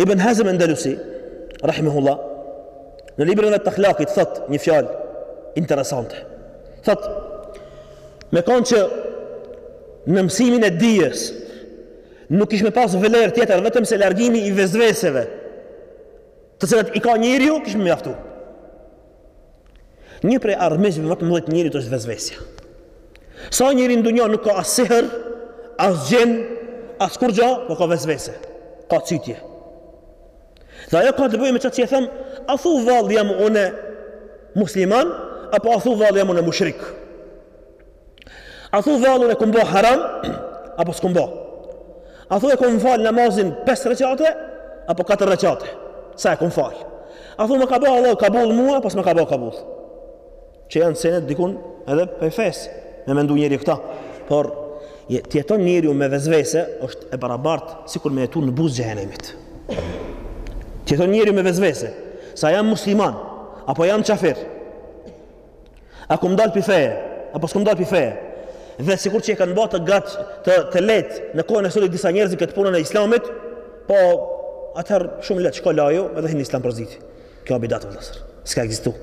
Ibn Hazm Andalusi, rahimahullah, në librin e vet të ahlakit thot një fjalë interesante. Thot me kon që në mësimin e dijes nuk kish me pas vlerë tjetër vetëm se largimi i vesveseve të cilat i ka njeriu kish me mjaftu. Një prej armiqve ma të mëdhaj të njerit është vesvesja. Sa njeri në dunja nuk ka as sihr, as xhin, as kurgjo, po ka vesvese, ka cytje. Dhe ajo ka të bëjë me qatë që e tham, a thu vallë jam unë musliman apo a thu vallë jam unë mushrik? A thu vallë unë e kum bo haram apo s'kum bo? A thu e kum fal namazin 5 reqate apo 4 reqate? Sa e kum fal? A thu ma ka bo Allah kabul mua apo s'ma ka bo kabul? Qe janë senet dikun edhe pej fes me mendu njeri këta. Por të jeton njeriu me vesvese është e barabart sikur me jetu në buzë xhehenemit. Të jeton njeriu me vesvese se a jam musliman apo jam qafir A kum dal pi feje? Apo s'kum dal pi feje? Dhe sikur që e kanë ba të gat të lehtë në kohën e sotit disa njerëz që këtë punën e islamit, po atëherë shumë lehtë shko lahu edhe hin n'islam përsëri. Kjo a bidat vëllazër. S'ka ekzistu.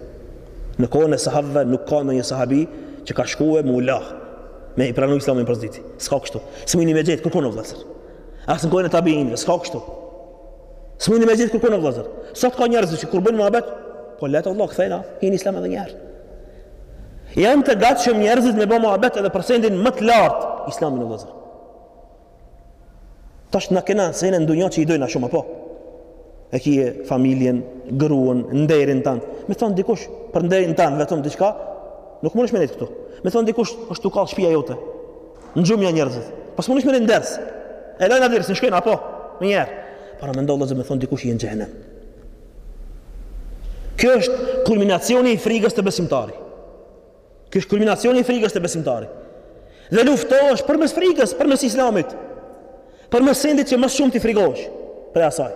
Në kohën e sahabëve nuk ka ndonjë sahabi që ka shku me u la me i pranu islamin përsëri. S'ka kështu. S'mujni me gjetë kurkun vëllazër. As në kohën e tabiinëve, s'ka kështu. S'muni me gjetë kurkun o vllezër. Sot ka njerëz që kur bëjnë muhabet, po lehtë lahna, kthehna, hin n'islam edhe njëherë. Janë të gatshëm njerëzit me bo muhabet edhe për sendin më të lartë islamin o vllezër. Tash na kena sene n'dunja që i dojna shumë, apo? E ki familjen, gruën, nderin tanë. Me t'thon dikush për nderin tanë, vetëm diqka, nuk mundesh me nejtë këtu. Me t'thon dikush, është tu kalë shpia jote. N'xhuma njerëzit. Po s'mundesh me rinë n'ders. E lojna dersin, shkojnë, apo? Menjëherë. Por me ndodh dhe me t'thon dikush hin n'xhehenem. Kjo është kulminacioni i frigës te besimtari. Kjo është kulminacioni i frigës te besimtari. Dhe luftohesh përmes frigës, përmes islamit. Përmes sendit që më shumë ti frigohesh prej asaj.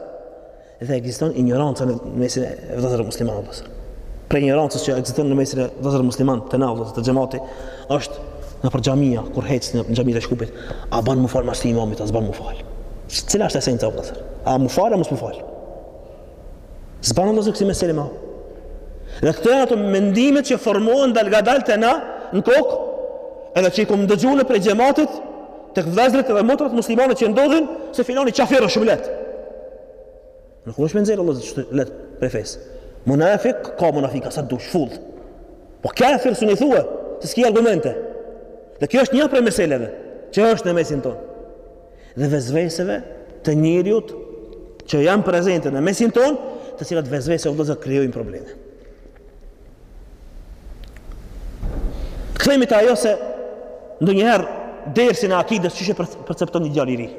Dhe ekziston injoranca në mesin e vëllezërve muslimanë. Prej injorancës që ekziston në mesin e vëllezërve muslimanë te na veç te xhemati është nëpër xhamia kur hec në xhamia të Shkupit, a bën me u fal masi imamit, a s'bën me u fal. Cila është esenca o vëllezër? A me u fal apo mos me u fal? S'ka ksi mesele ma. Dhe këto janë ato mendimet që formohen dalgadal te na në kokë, edhe që i kom dëgjuar prej xhematit tek vëllezërit dhe motrat muslimane që ndodhin se filani qafir është shumë lehtë. Nuk munesh me nxjerr vëlla shumë lehtë prej fesë. Munafik ka munafika sa dush full. Po qafir s'un i thua se s'ki argumente. Dhe kjo është një prej meseleve që është në mesin tonë. Dhe vesveseve të njeriut që janë prezente në mesin tonë, të cilat vesvese vëllezër krijojnë probleme. Kthehemi te ajo se ndonjëherë dersin e akidës qysh e percepton një djalë i ri.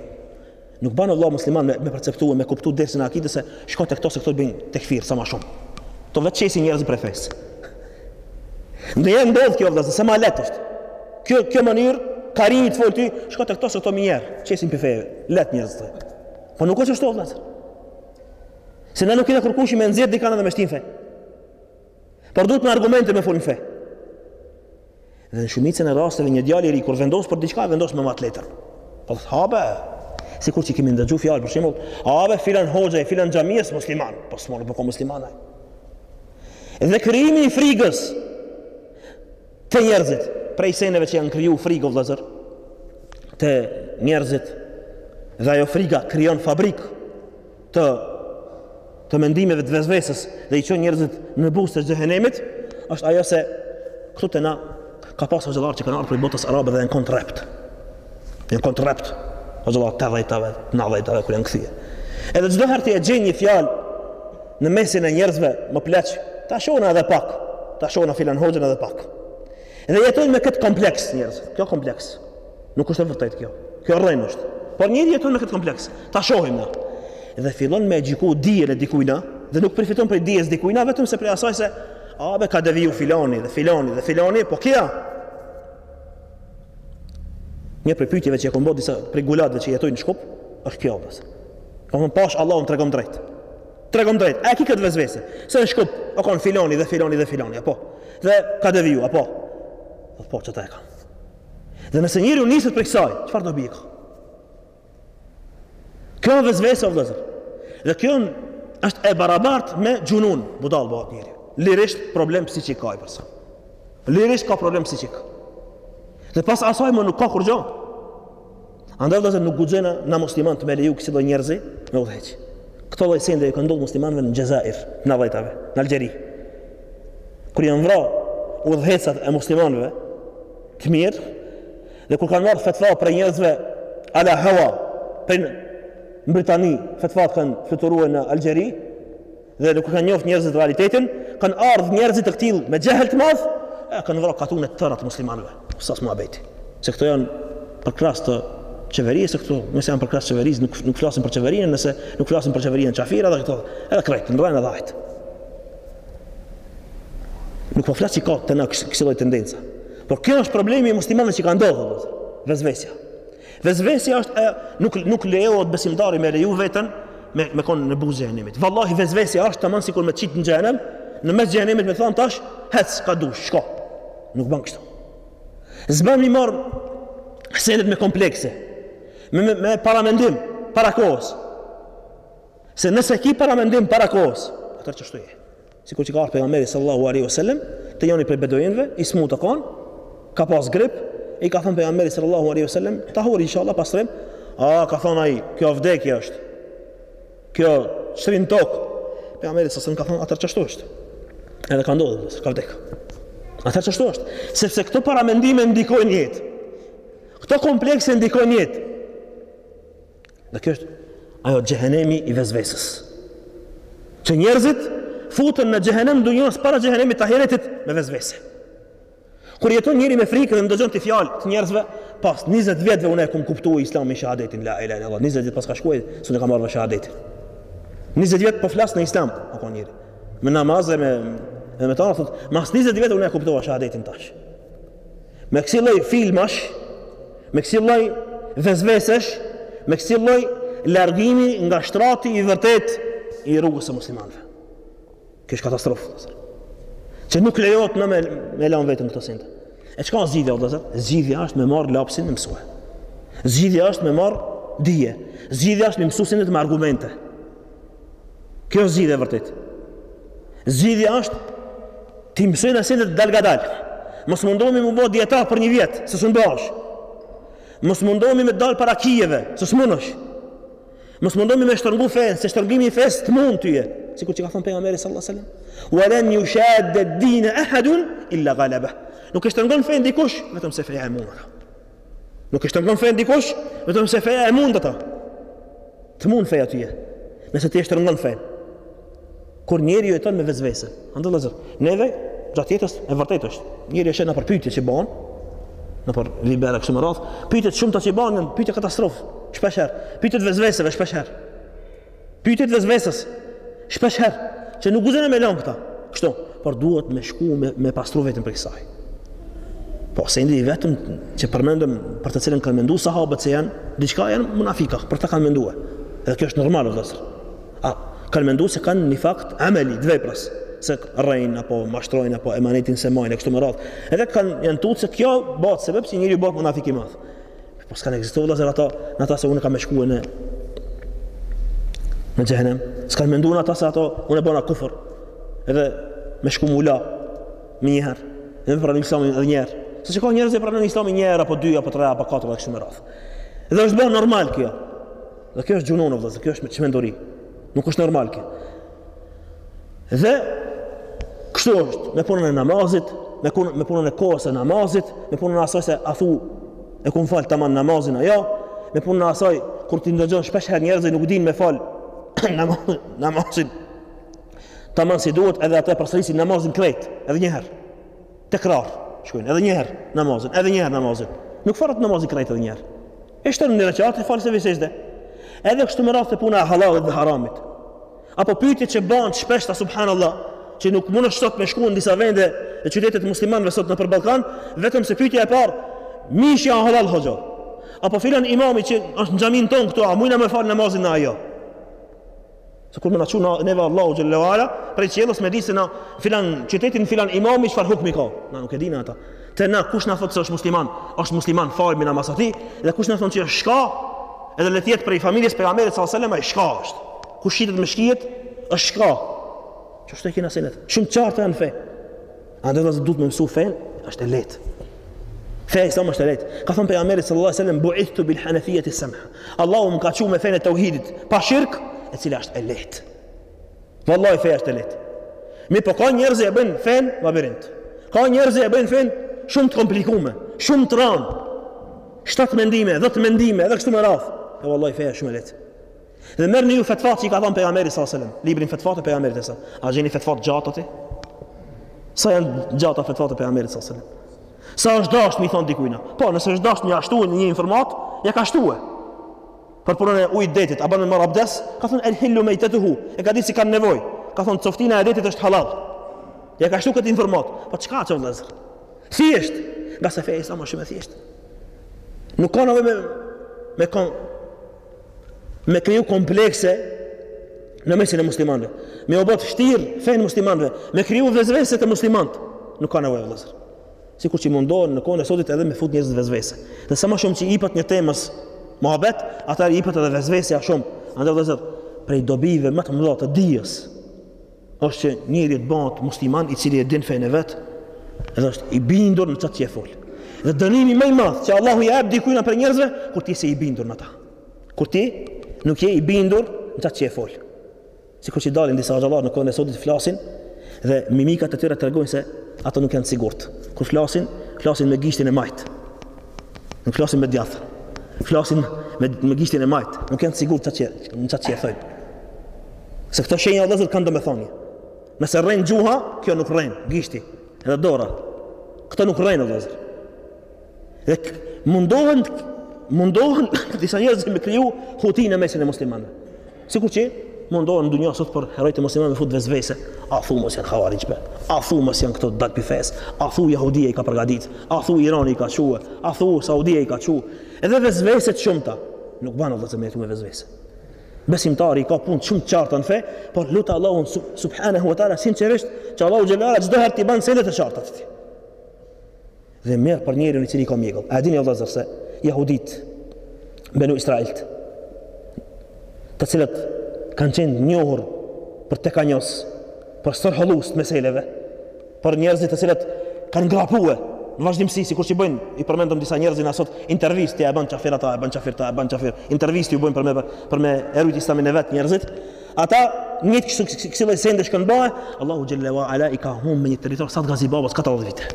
Nuk ban vëlla musliman me, me perceptuar, me kuptuar dersin e akidës se shko te këto se këto bëjnë tekfir sa më shumë. Këto veç qesin njerëz prej fesë. Ndonjëherë ndodh kjo vëllazë, se më lehtë është. Kjo kjo mënyrë ka rinit fol ti, shko te këto se këto më njerë, qesin prej feje, lehtë njerëzit. Po nuk është ashtu vëllazë. Se ne nuk kina kurkushi me nxjerr dikana dhe me shti n'fe. Por duhet me argumente me fol n'fe. Dhe në shumicën e rasteve një djalë i ri kur vendos për diçka vendos me ma t'lehtën. Po abe. Sikur që kemi ndëgju fjalë për shembull, abe filan hoxha e filan xhamia është musliman, po s'po kanë muslimanë. Dhe krijimi i frigës te njerëzit, prej seneve që janë kriju frigë vëllazër te njerëzit dhe ajo friga krijon fabrikë të të mendimeve të vesvesës dhe i çon njerëzit në buzë të xhehenemit, është ajo se këtu te na ka pas hoxhallarë që kanë ardh prej botës arabe dhe janë kanë t'rreptë. Janë kanë t'rreptë. Hoxhallarë tetëdhjetave, nëntëdhjetave kur janë kthyer. Edhe çdo herë ti e gjen një fjalë në mesin e njerëzve më pleq, ta shohna edhe pak, ta shohna filan hoxhën edhe pak. Dhe jetojnë me këtë kompleks njerëz, kjo kompleks. Nuk është e vërtetë kjo. Kjo rrenë është. Por njeri jeton me këtë kompleks. Ta shohim ne. Dhe fillon me gjyku dijen e dikujna dhe nuk përfiton prej dijes dikujna vetëm se prej asaj se abe ka deviju filani dhe filani dhe filani, po kja. Një prej pyetjeve që e kam bo disa prej gulatëve që jetojnë në Shkup është kjo pas. Po për pash Allahun tregom drejt. Tregom drejt. A ki këtë vesvese? Se në Shkup u kanë filani dhe filani dhe filani, apo. Dhe ka deviju, apo. Po çfarë ka? Dhe nëse njeri u niset prej kësaj, çfarë dobie ka? Kjo vesvese o vëllezër. Dhe kjo është e barabartë me xhunun, budallë bëhet njeri. Lirisht problem psikik ka ai person. Lirisht ka problem psikik. Dhe pas asaj më nuk ka kurgjo. Andaj vëllazër nuk guxojna na muslimanët me leju kësi lloj njerëzi me udhëheq. Këto lloj sende iu kanë ndodh muslimanëve në Xhezair, nëntëdhjetave, në Algjeri. Kur janë vra udhëheqësat e muslimanëve të mirë dhe kur kanë marrë fetva prej njerëzve ala hawa prej në Britani, fetva kanë fluturuar në Algjeri, Dhe nuk kanë njoft njerëzit realitetin, kanë ardhur njerëzit të këtill me xhehël të madh, e kanë vrarë katune të tëra të muslimanëve. Sa s'muhabeti. Se këto janë përkrahës të qeverisë këtu, nëse janë përkrahës qeverisë, nuk nuk flasin për qeverinë, nëse nuk flasin për qeverinë qafira dhe këto, edhe krejt, ndrojnë edhe ajt. Nuk po flas që ka te na kësi lloj tendenca. Por kjo është problemi i muslimanëve që ka ndodhur, vezvesja. Vezvesja është e nuk nuk lejohet besimtari me leju veten me me kon në buzë xhehenemit. Vallahi vezvesja është tamam sikur me qit në xhehenem, në mes xhehenemit me thon tash, hec ka dush, shko. Nuk bën kështu. S'ban m'i marr senet me komplekse. Me me, me paramendim para kohës. Se nëse ki paramendim para kohës, atëherë qashtu je. Sikur që ka ardhur pejgamberi sallallahu alaihi wasallam, te njoni prej beduinëve, i smutë u kon, ka pas grip, e i ka thënë pejgamberi sallallahu alaihi wasallam, tahur inshallah pastrim. A ka thënë ai, kjo vdekje është. Kjo shtrin n'tokë. Pejgamberi sallallahu alaihi ka thënë atëherë qashtu është. Edhe ka ndodhur, ka vdek. Atëherë qashtu është, sepse këto paramendime ndikojnë n'jetë. Këto komplekse ndikojnë n'jetë. Dhe kjo është ajo xhehenemi i vezvesës. Që njerëzit futen në xhehenem dunjos para xhehenemit të ahiretit me vezvese. Kur jeton njeri me frikë dhe ndëgjon ti fjalë të njerëzve, pas 20 vjetëve unë e kam kuptuar Islamin shahadetin la ilaha illallah. 20 vjet pas ka shkuar, s'un ka marrë vesh shahadetin. 20 vjet po flas në Islam, apo njeri. Me namaz dhe me dhe me ta thotë, mas 20 vjet unë e kuptova shahadetin tash. Me kësi lloj filmash, me kësi lloj vezvesesh, me kësi lloj largimi nga shtrati i vërtet i rrugës së muslimanëve. Kjo është katastrofë, vëllazër. Që nuk lejohet na me, me lan veten këto sende. E çka është zgjidhja, vëllazër? Zgjidhja është me marrë lapsin e me mësu. Zgjidhja është me marrë dije. Zgjidhja është m'i mësu senet me argumente. Kjo është zgjidhja e vërtetë. Zgjidhja është t'i mësojmë na sendet dalngadal. Mos mundohemi m'u bo dijetar për një vit, se s'un bahesh. Mos mundohemi me dal para qijeve, se s'mundesh. Mos mundohemi me shtrëngu fenë, se shtrëngimi i fesë të mund ty. Sikur që ka thënë pejgamberi sallallahu alajhi wasallam, "Wa lan yushad ad-din ahad illa ghalaba." Nuk e shtrëngon fenë dikush, vetëm se feja e mund. Nuk e shtërngon fenë dikush, vetëm se feja e mund ata. Të mund feja tyje. Nëse ti e shtërngon fenë. Kur njeriu jeton me vezvese. Andaj vëllazër. Neve, gjatë jetës, e vërtet është. Njeri e sheh nëpër pyetje që banë. Nëpër Viber e kështu me radhë. Pyetje të shumta që banë, pyetje katastrofë. Shpeshherë. Pyetje të vezveseve, shpeshherë. Pyetjet e vesvesës. Shpesh herë që nuk guxojmë me lënë këta kështu, por duhet me shku me, me pastru veten prej kësaj. Po, sendi i vetëm që përmendëm për të cilën kanë mendu sahabët se janë, diçka janë munafika, për ta kanë menduar. Edhe kjo është normale vëllazër. A kanë menduar se kanë nifak ameli të veprës, se rrejnë apo mashtrojnë apo emanetin s'e majnë e kështu me radhë. Edhe kanë janë tutë se kjo bëhet sebep si njeri bëhet munafik i madh. Po s'kanë ekzistuar vëllazër ata, në ata se unë kam me shku në në xhehenem. S'kanë menduar ata se ato unë e bëna kufër. Edhe me shku m'u la më një herë. Edhe pranu Islamin edhe një herë. Se ka njerëz që pranojnë Islamin një herë apo dy apo tre apo katër kështu me radhë. Dhe është bërë normal kjo. Dhe kjo është xhunun vëllazër, kjo është çmenduri. Nuk është normal kjo. Dhe kështu është me punën e namazit, me punën me punën e kohës së namazit, me punën e asaj se a thu e kum fal tamam namazin a jo, me punën e asaj kur ti ndëgjon shpesh herë njerëzit nuk dinë me fal namazin. Tamam si duhet edhe ata e përsërisin namazin krejt, edhe një herë. Tekrar, shkojnë edhe një herë namazin, edhe një herë namazin. Nuk falet namazin krejt edhe një herë. E shton një rekat, fal sehvi sexhde. Edhe kështu me radhë te puna e halalit dhe haramit. Apo pyetjet që bëhen shpesh ta subhanallahu, që nuk mundesh sot me shku në disa vende e qytete t'muslimanëve sot nëpër Ballkan, vetëm se pyetja e parë, mishi a halal hoxha? Apo filan imami që është në xhaminë tonë këtu, a mujna me fal namazin na a jo? Sikur me na çu neve Allahu xhalla ua ala prej qiellës me di se në filan qytetin filan imami çfarë hukmi ka. Na nuk e dina ata. Te na kush na thotë se është musliman, është musliman falemi na mas atij dhe kush na thotë se është shka edhe le të jetë prej familjes pejgamberit sallallahu alajhi wasallam ai shka është. Kush shitet me shkijet është shka. Qashtu i kena senet. Shumë qartë janë në fe. Andaj duhet me mësu fenë. Është e lehtë. Feja islame është e lehtë. Ka thënë pejgamberi sallallahu alajhi wasallam bu'ithtu bil hanafiyati samha. Allahu më ka çu me fenë e tauhidit, pa shirk, e cila është e lehtë. Wallahi feja është e lehtë. Mirëpo ka njerëz që e bëjnë fenë labirint. Ka njerëz që e bëjnë fenë shumë të komplikuar, shumë të rëndë. Shtat mendime, 10 mendime, edhe kështu me radhë. Po wallahi feja është shumë e lehtë. Dhe merrni ju fetvat që i ka dhënë pejgamberi sallallahu alajhi wasallam, librin fetvat e pejgamberit e sa. A gjeni fetva t'gjata aty? Sa janë t'gjata fetvat e pejgamberit sallallahu alajhi wasallam? Sa është dashur me i thon dikujt? Po, nëse është dashur me ia shtu një informatë, ja ka shtuar. Për punën e ujit t'detit, a bën me marr abdes? Ka thon el hillu mejtetuhu. E ka ditë se kanë nevojë. Ka thon coftina e detit është halal. Ja ka shtuar këtë informatë. Po çka çon vëllazër? Thjesht, ngase feja islame shumë thjesht. Nuk ka nevojë me me kon me kriju komplekse në mesin e muslimanëve. Me ua bo t'shtirë fen muslimanëve, me kriju vezvese te muslimant. Nuk ka nevojë vëllazër. Sikur që mundohen në kohën e sotit edhe me fut njerëzit vezvese. Dhe sa më shumë që i jepet një temës mohabet, ata i jepet edhe vezvesja shumë. Andaj vëllazër, prej dobive më të mëdha të dijes është që njeri të bëhet musliman i cili e din fenë e vet dhe është i bindur në qatë që e fol. Dhe dënimi më i madh që Allahu i jep dikujna prej njerëzve, kur ti s'je i bindur në ata. Kur ti nuk je i bindur në qatë që e fol. Sikur qi dalin disa hoxhallarë në kohën e sotit flasin dhe mimikat e tyre tregojnë se ata nuk janë të sigurt. Kur flasin, flasin me gishtin e majtë. Nuk flasin me djathtë. Flasin me, me gishtin e majtë. Nuk janë sigurt në qatë që e thojnë. Se këto shenja vëllezër kanë domethënie. Nëse rren gjuha, kjo nuk rren, gishti, edhe dora. Këto nuk rrejnë vëllezër. Dhe mundohen mundohen disa njerëz me kriju huti në mesin e muslimanëve. Sikur që mundohet dunjaja sot për herojtë e muslimanëve me fut vezvese. A thu mos janë havarixhë be? A thu mos janë këto dalë pi fesë? A thu Jehudia i ka përgatit? A thu Irani i ka çu? A thu Saudia i ka çu? Edhe vezvese të shumta. Nuk bën vëllazër me këto vezvese. Besimtari i ka punë shumë të qarta në fe, por lute Allahun subhanahu wa taala sinqerisht që Allahu xhelala çdo herë t'i bën sendet e qarta ty. Dhe mjer për njeriun i cili ka mjegull. A dini vëllazër se jehudit benu Israilt të cilët kanë qenë njohur për tekanjoz, për stërhollues të meseleve, për njerëzit të cilët kanë grapue në vazhdimësi sikur që bëjnë i përmendëm disa njerëz na sot intervistë e bën qafir ata e bën qafir ata e bën qafir intervistë ju bëjnë për me për me e rujt islamin e vet njerëzit ata një kështu kësi lloj sendesh kanë bë e Allahu xhelle ve ala i ka humb në një territor sa të Gazi Babës 40 vite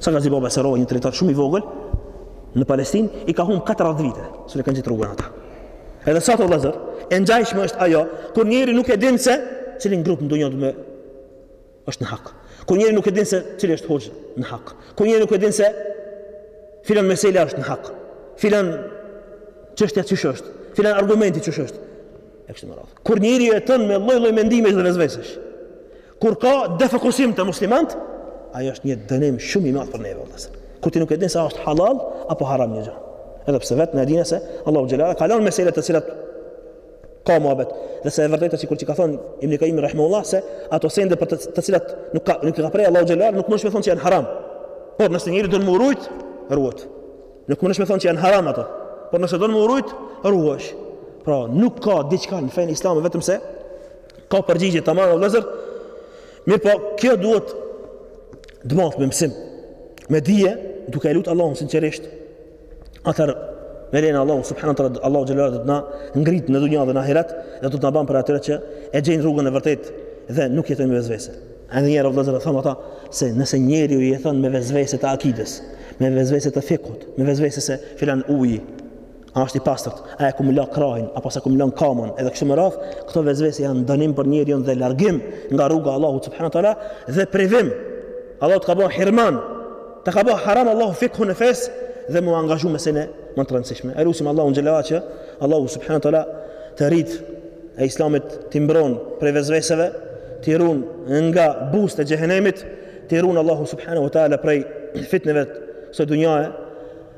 sa Gazi Babës e një territor shumë i vogël në Palestinë i ka humb 40 vite s'e kanë gjetur rrugën ata edhe sot vëllazër e ngjashme është ajo kur njeri nuk e din se cilin grup ndonjë me është në hak. Kur njeri nuk e din se cili është hoxhë në hak. Kur njeri nuk e din se filan mesela është në hak. Filan çështja qysh është. Filan argumenti qysh është. E kështu me radhë. Kur njeri e tën me lloj-lloj mendimesh dhe vezvesësh. Kur ka defokusim te muslimant, ai është një dënim shumë i madh për ne vëllazër. Kur ti nuk e din se është halal apo haram një gjë. Edhe pse vetë ne dimë se Allahu xhela ka lënë mesele të cilat ka muhabet. Dhe se e vërteta sikur që ka thënë Ibn Kajimi rahimehullah se ato sende për të cilat nuk i ka nuk i ka pre Allahu xhelal nuk mun me thon se janë haram. Por nëse njeri don m'u rujt, ruhet. Nuk munesh me thon se janë haram ato. Por nëse don m'u rujt, ruhesh. Pra nuk ka diçka në fenë islam vetëm se ka përgjigje taman vëllazër. Mirëpo, kjo duhet dmth me mësim. Me dije, duke e lutë Allahun sinqerisht, atëherë me lejen e Allahut subhanahu we teala, Allahu xheleshanuhu do të na ngritë në dunja dhe në ahiret, dhe do të na ban prej atyre që e gjenë rrugën e vërtetë dhe nuk jetojnë me vezvese. Edhe njëherë o vëllezër e thamë atë, se nëse njeriu jeton me vezvese të akides, me vezvese të fikhut, me vezvese se filan uji, a është i pastërt, a e kom la krahin, apo s'e kom la kamën, edhe kështu me radhë, këto vezvese janë dënim për njeriun dhe largim nga rruga e Allahut subhanahu we teala dhe privim, Allahu të ka bo hirman, Ta ka bë haram Allahu fikhun në fe dhe mu angazhu me sene më të rëndësishme. E lusim Allahun xheleshanuhu që Allahu subhanahu we teala të rinjtë e islamit t'i mbron prej vezveseve, t'i run nga buzët e xhehenemit, t'i run Allahu subhanahu we teala prej fitneve së dunjaje,